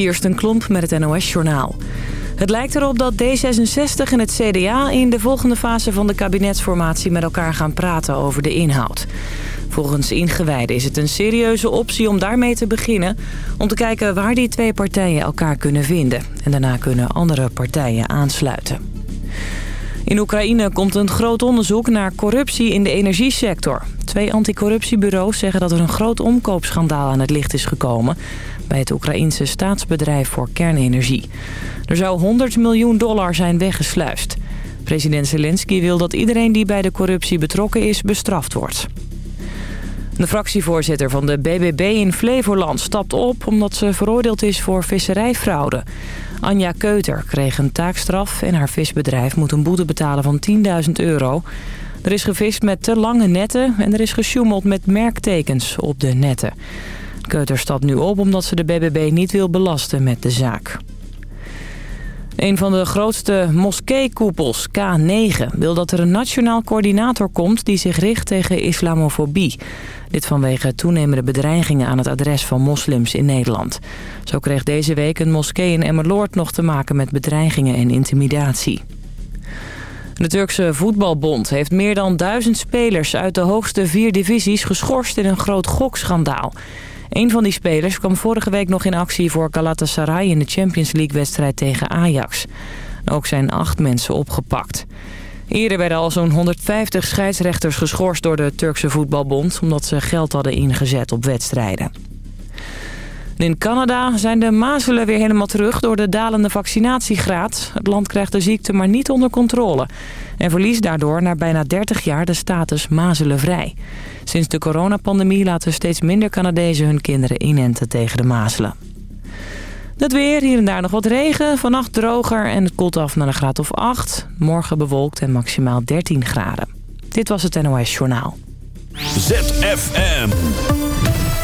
Kirsten Klomp met het NOS-journaal. Het lijkt erop dat D66 en het CDA in de volgende fase van de kabinetsformatie met elkaar gaan praten over de inhoud. Volgens ingewijden is het een serieuze optie om daarmee te beginnen... om te kijken waar die twee partijen elkaar kunnen vinden. En daarna kunnen andere partijen aansluiten. In Oekraïne komt een groot onderzoek naar corruptie in de energiesector. Twee anticorruptiebureaus zeggen dat er een groot omkoopschandaal aan het licht is gekomen... bij het Oekraïense staatsbedrijf voor kernenergie. Er zou 100 miljoen dollar zijn weggesluist. President Zelensky wil dat iedereen die bij de corruptie betrokken is bestraft wordt. De fractievoorzitter van de BBB in Flevoland stapt op omdat ze veroordeeld is voor visserijfraude. Anja Keuter kreeg een taakstraf en haar visbedrijf moet een boete betalen van 10.000 euro. Er is gevist met te lange netten en er is gesjoemeld met merktekens op de netten. Keuter stapt nu op omdat ze de BBB niet wil belasten met de zaak. Een van de grootste moskeekoepels, K9, wil dat er een nationaal coördinator komt die zich richt tegen islamofobie. Dit vanwege toenemende bedreigingen aan het adres van moslims in Nederland. Zo kreeg deze week een moskee in Emmeloord nog te maken met bedreigingen en intimidatie. De Turkse voetbalbond heeft meer dan duizend spelers uit de hoogste vier divisies geschorst in een groot gokschandaal. Een van die spelers kwam vorige week nog in actie voor Galatasaray in de Champions League wedstrijd tegen Ajax. Ook zijn acht mensen opgepakt. Eerder werden al zo'n 150 scheidsrechters geschorst door de Turkse voetbalbond... omdat ze geld hadden ingezet op wedstrijden. In Canada zijn de mazelen weer helemaal terug door de dalende vaccinatiegraad. Het land krijgt de ziekte maar niet onder controle. En verliest daardoor na bijna 30 jaar de status mazelenvrij. Sinds de coronapandemie laten steeds minder Canadezen hun kinderen inenten tegen de mazelen. Het weer, hier en daar nog wat regen. Vannacht droger en het koelt af naar een graad of 8. Morgen bewolkt en maximaal 13 graden. Dit was het NOS Journaal. ZFM.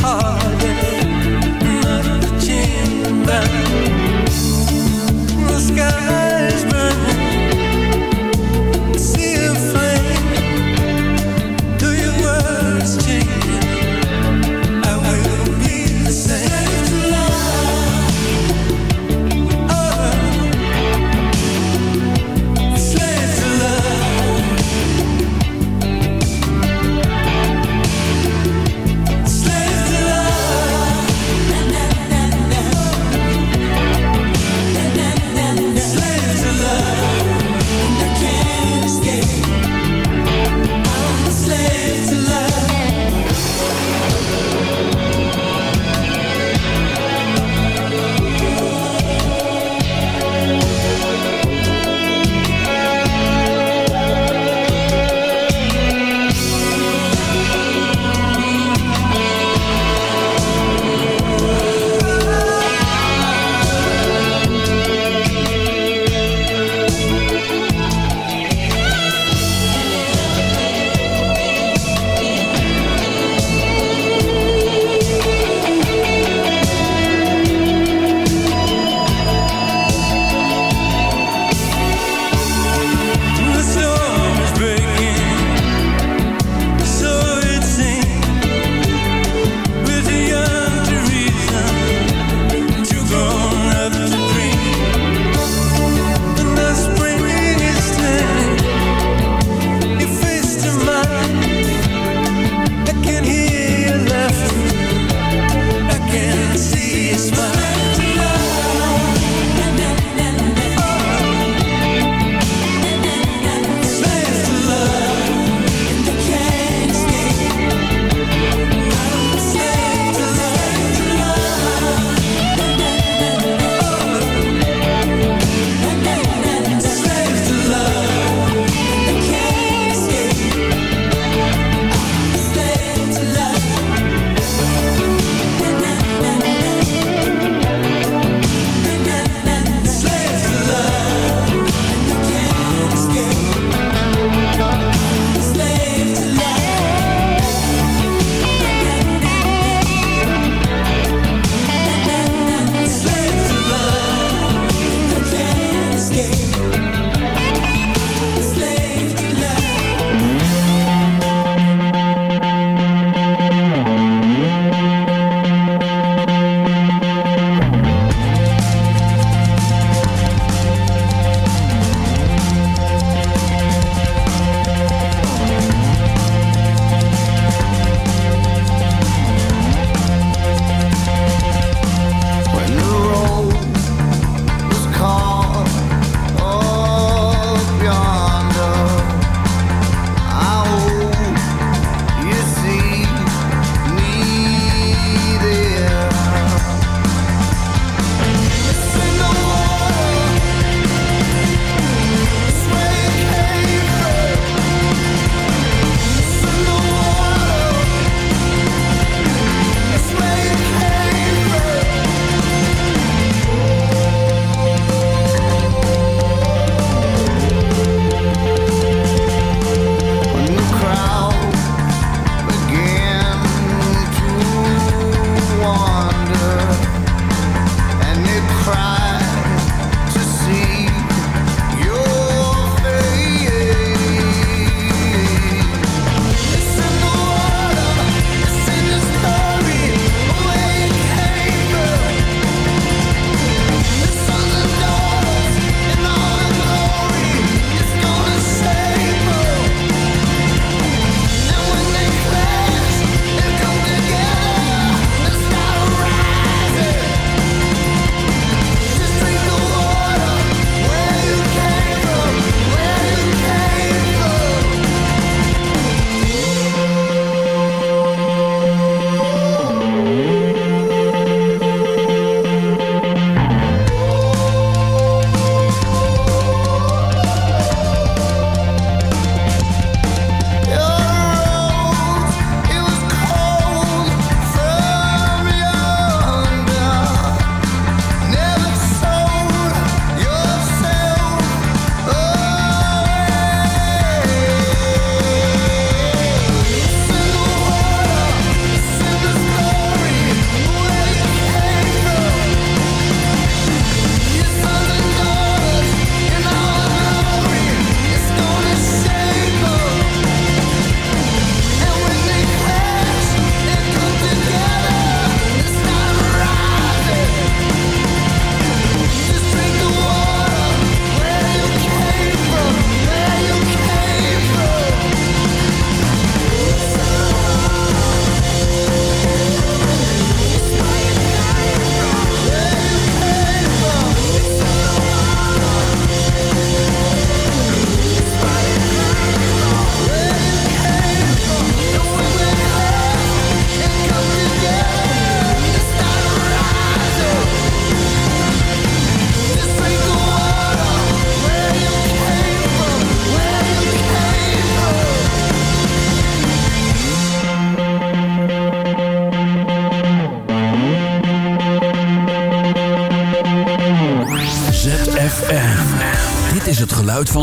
heart.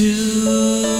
Do.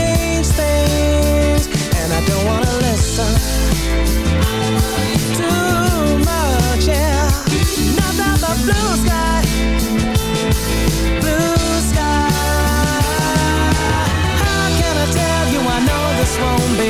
things, and I don't wanna listen too much. Yeah, nothing but blue sky, blue sky. How can I tell you? I know this won't be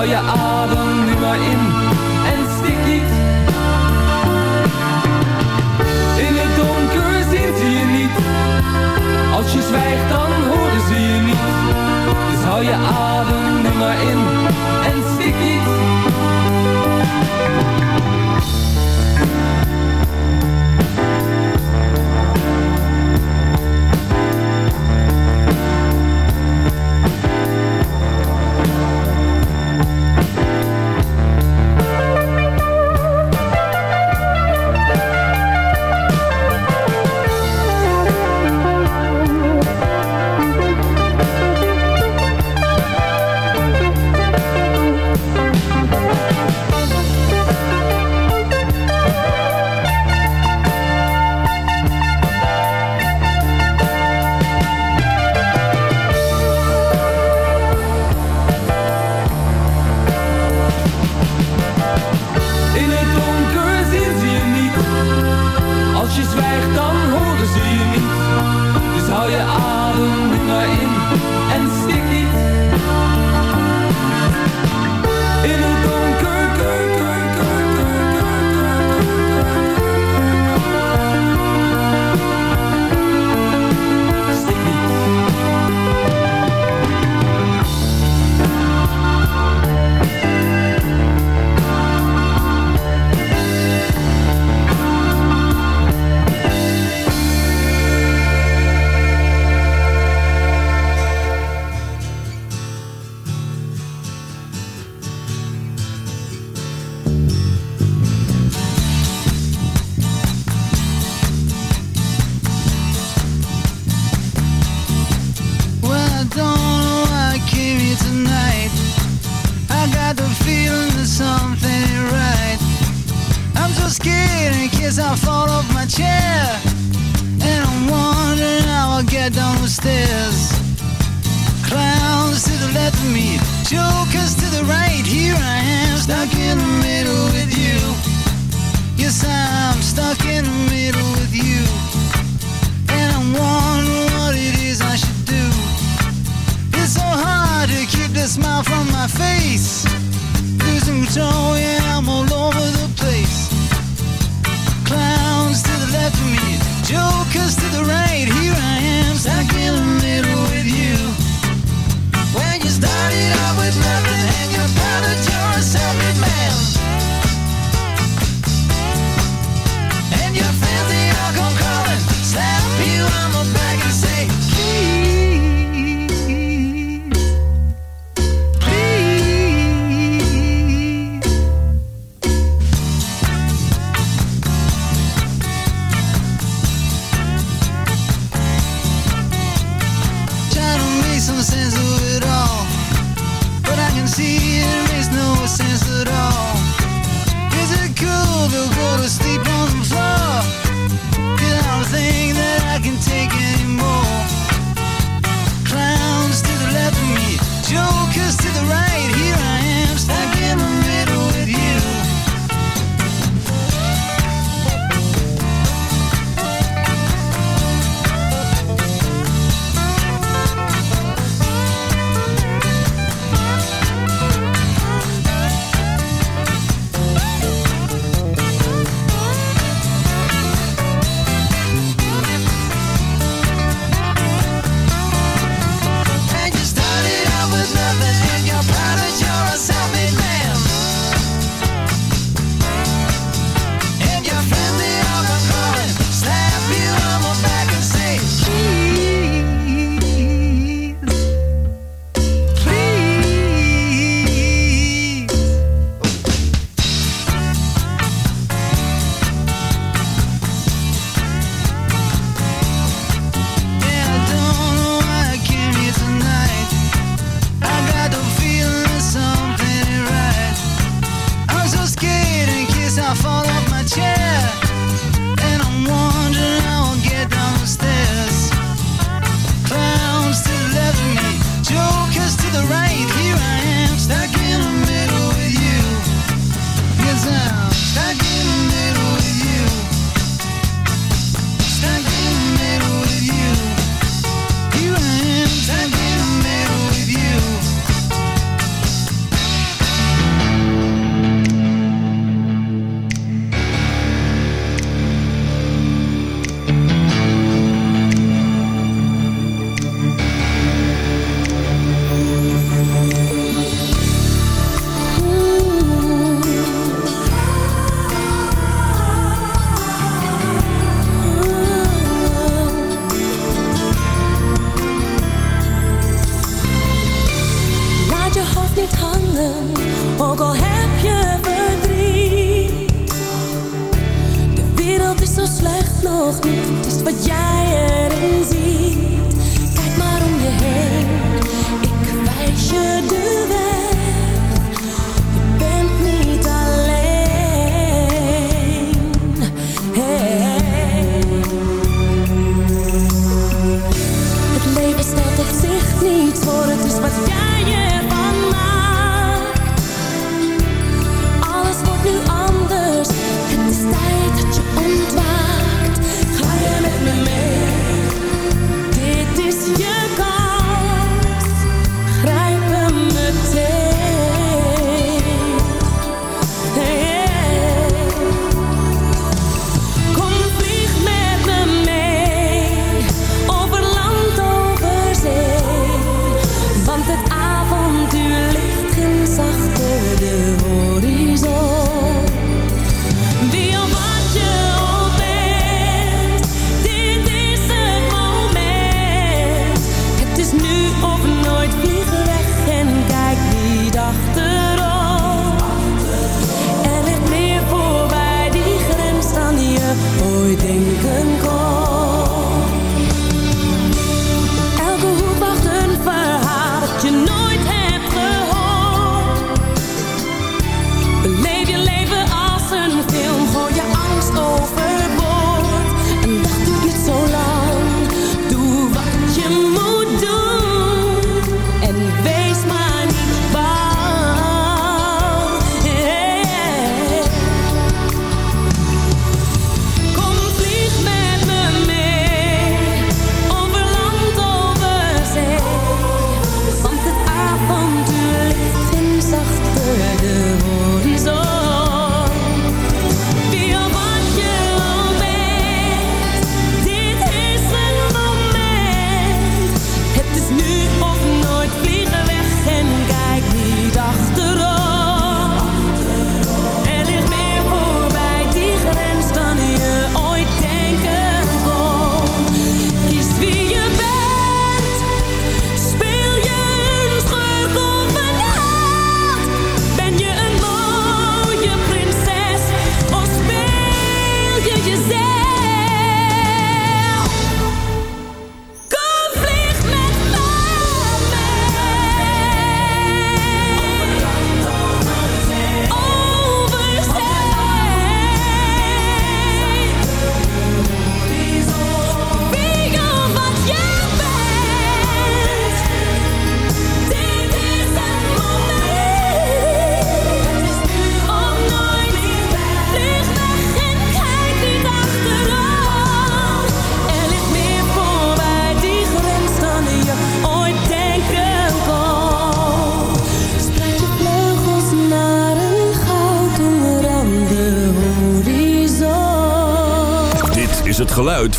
Dus hou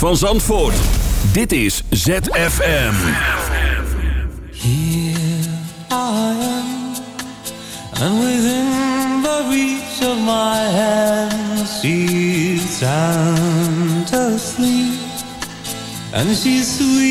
van Zandvoort. Dit is ZFM. Here I am, and within the reach of my hand, she's sound asleep, and she's sweet.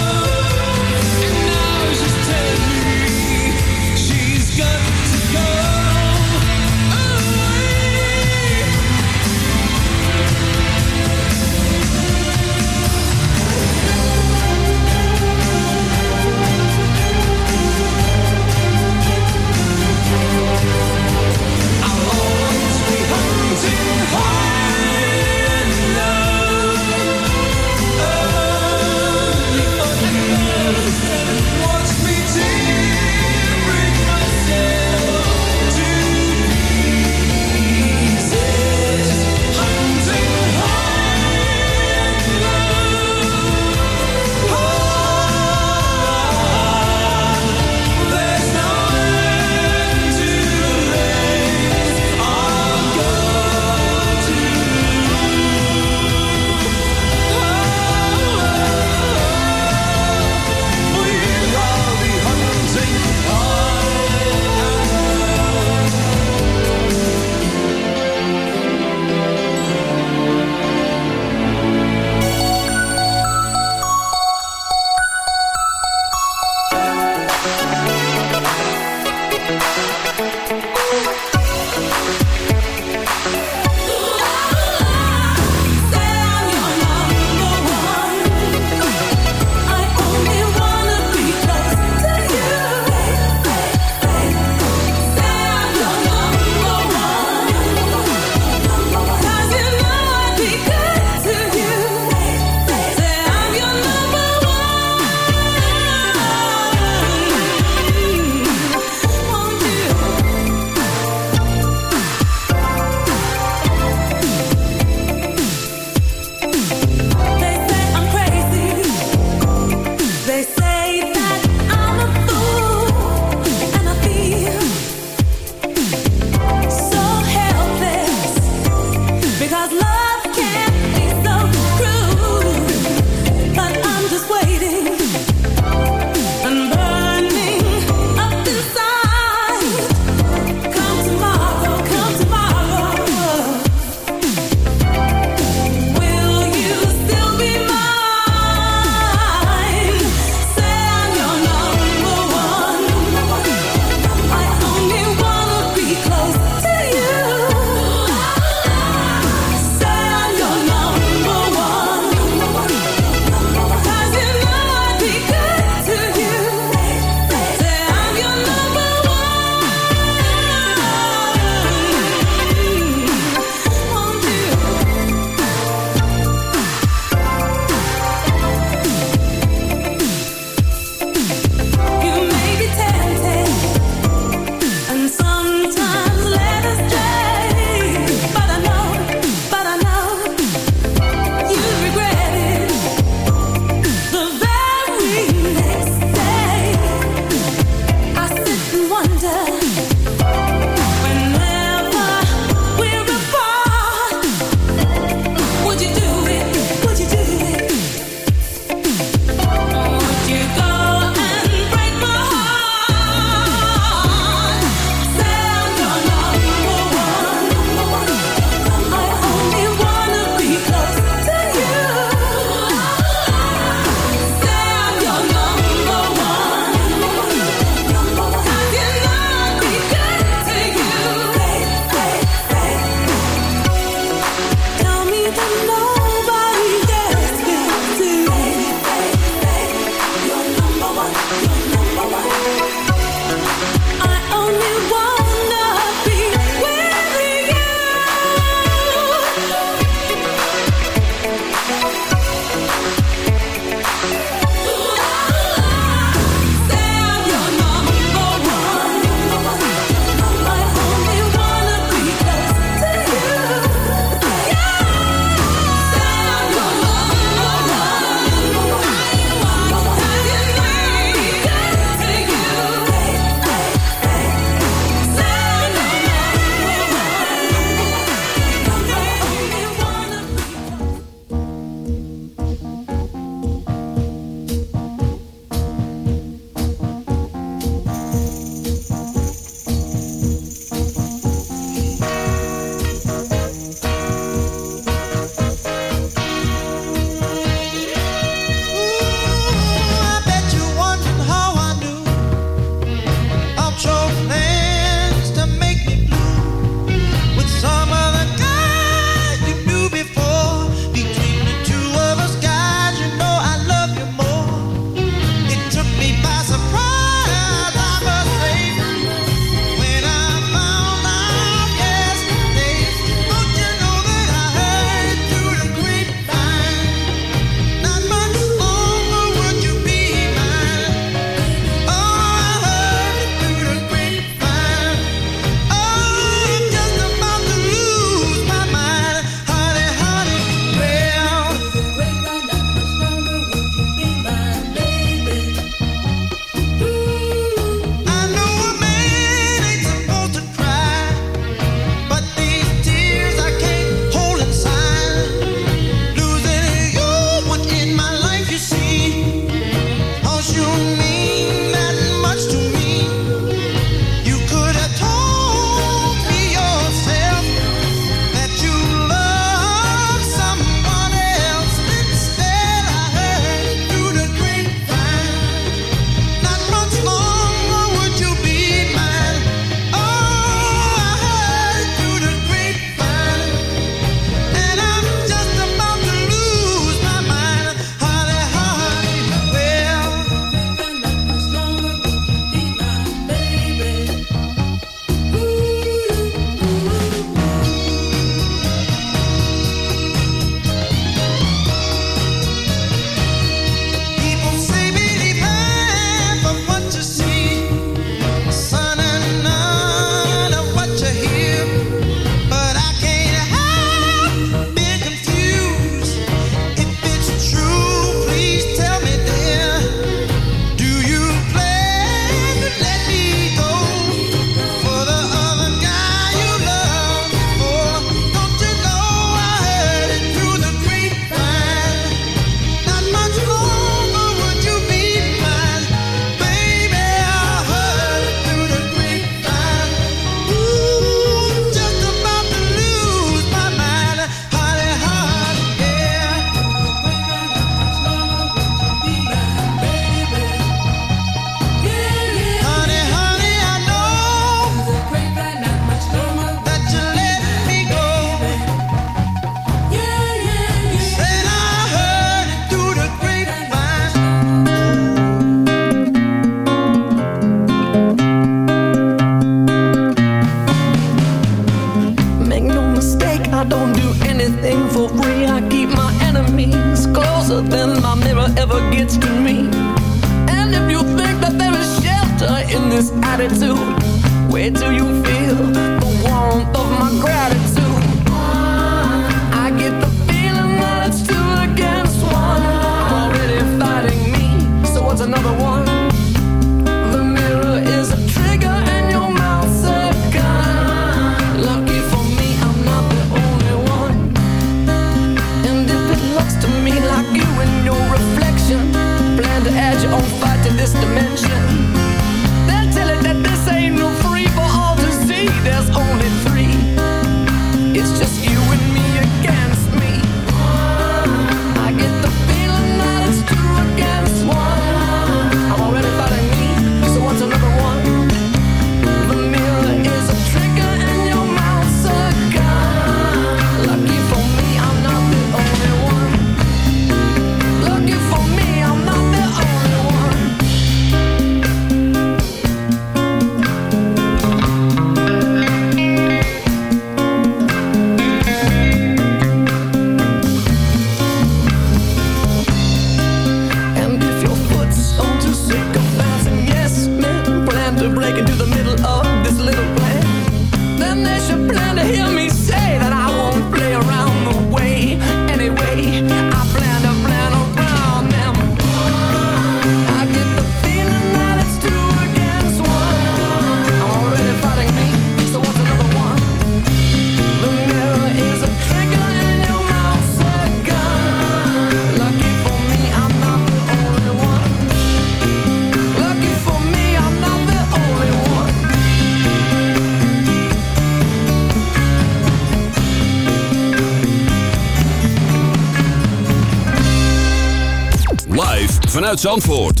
Zandvoort.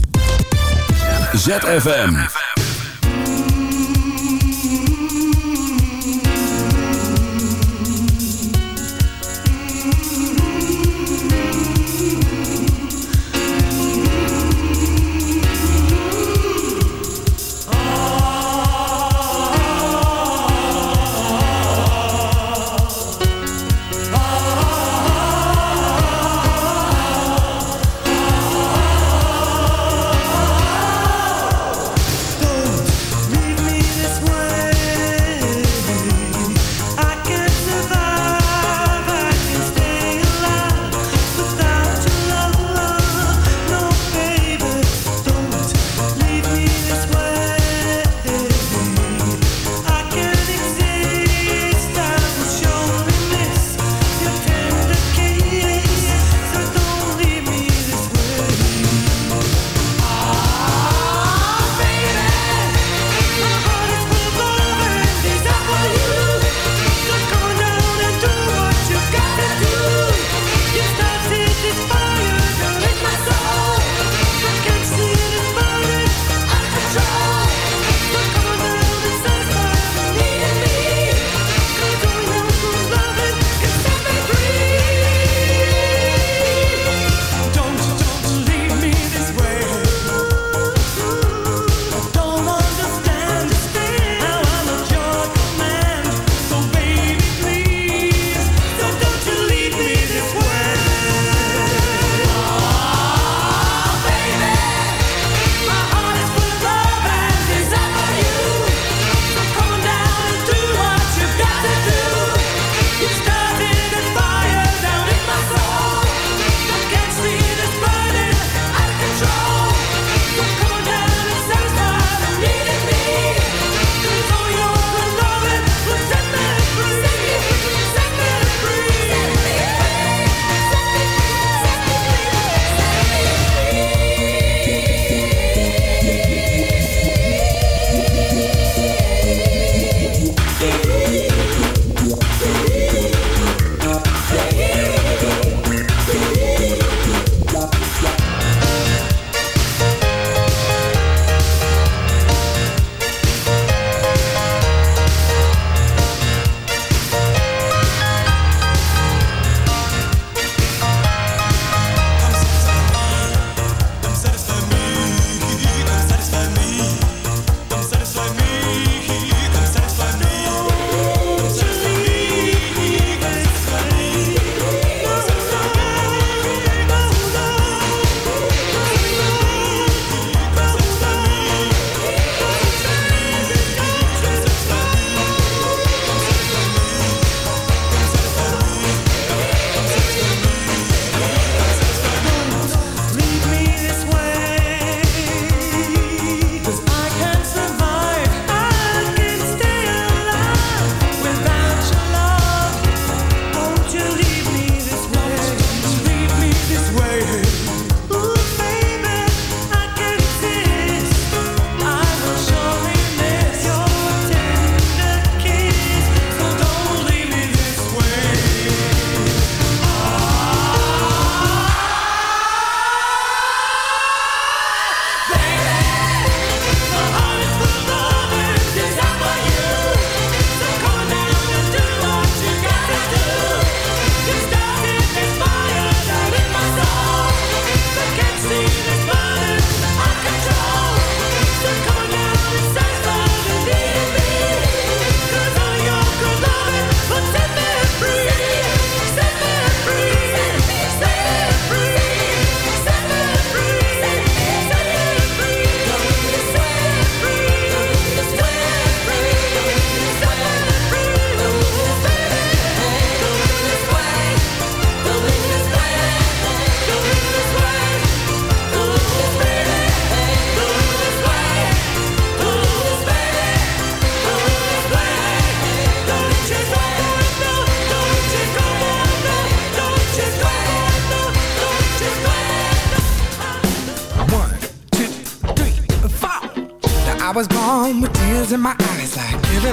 ZFM.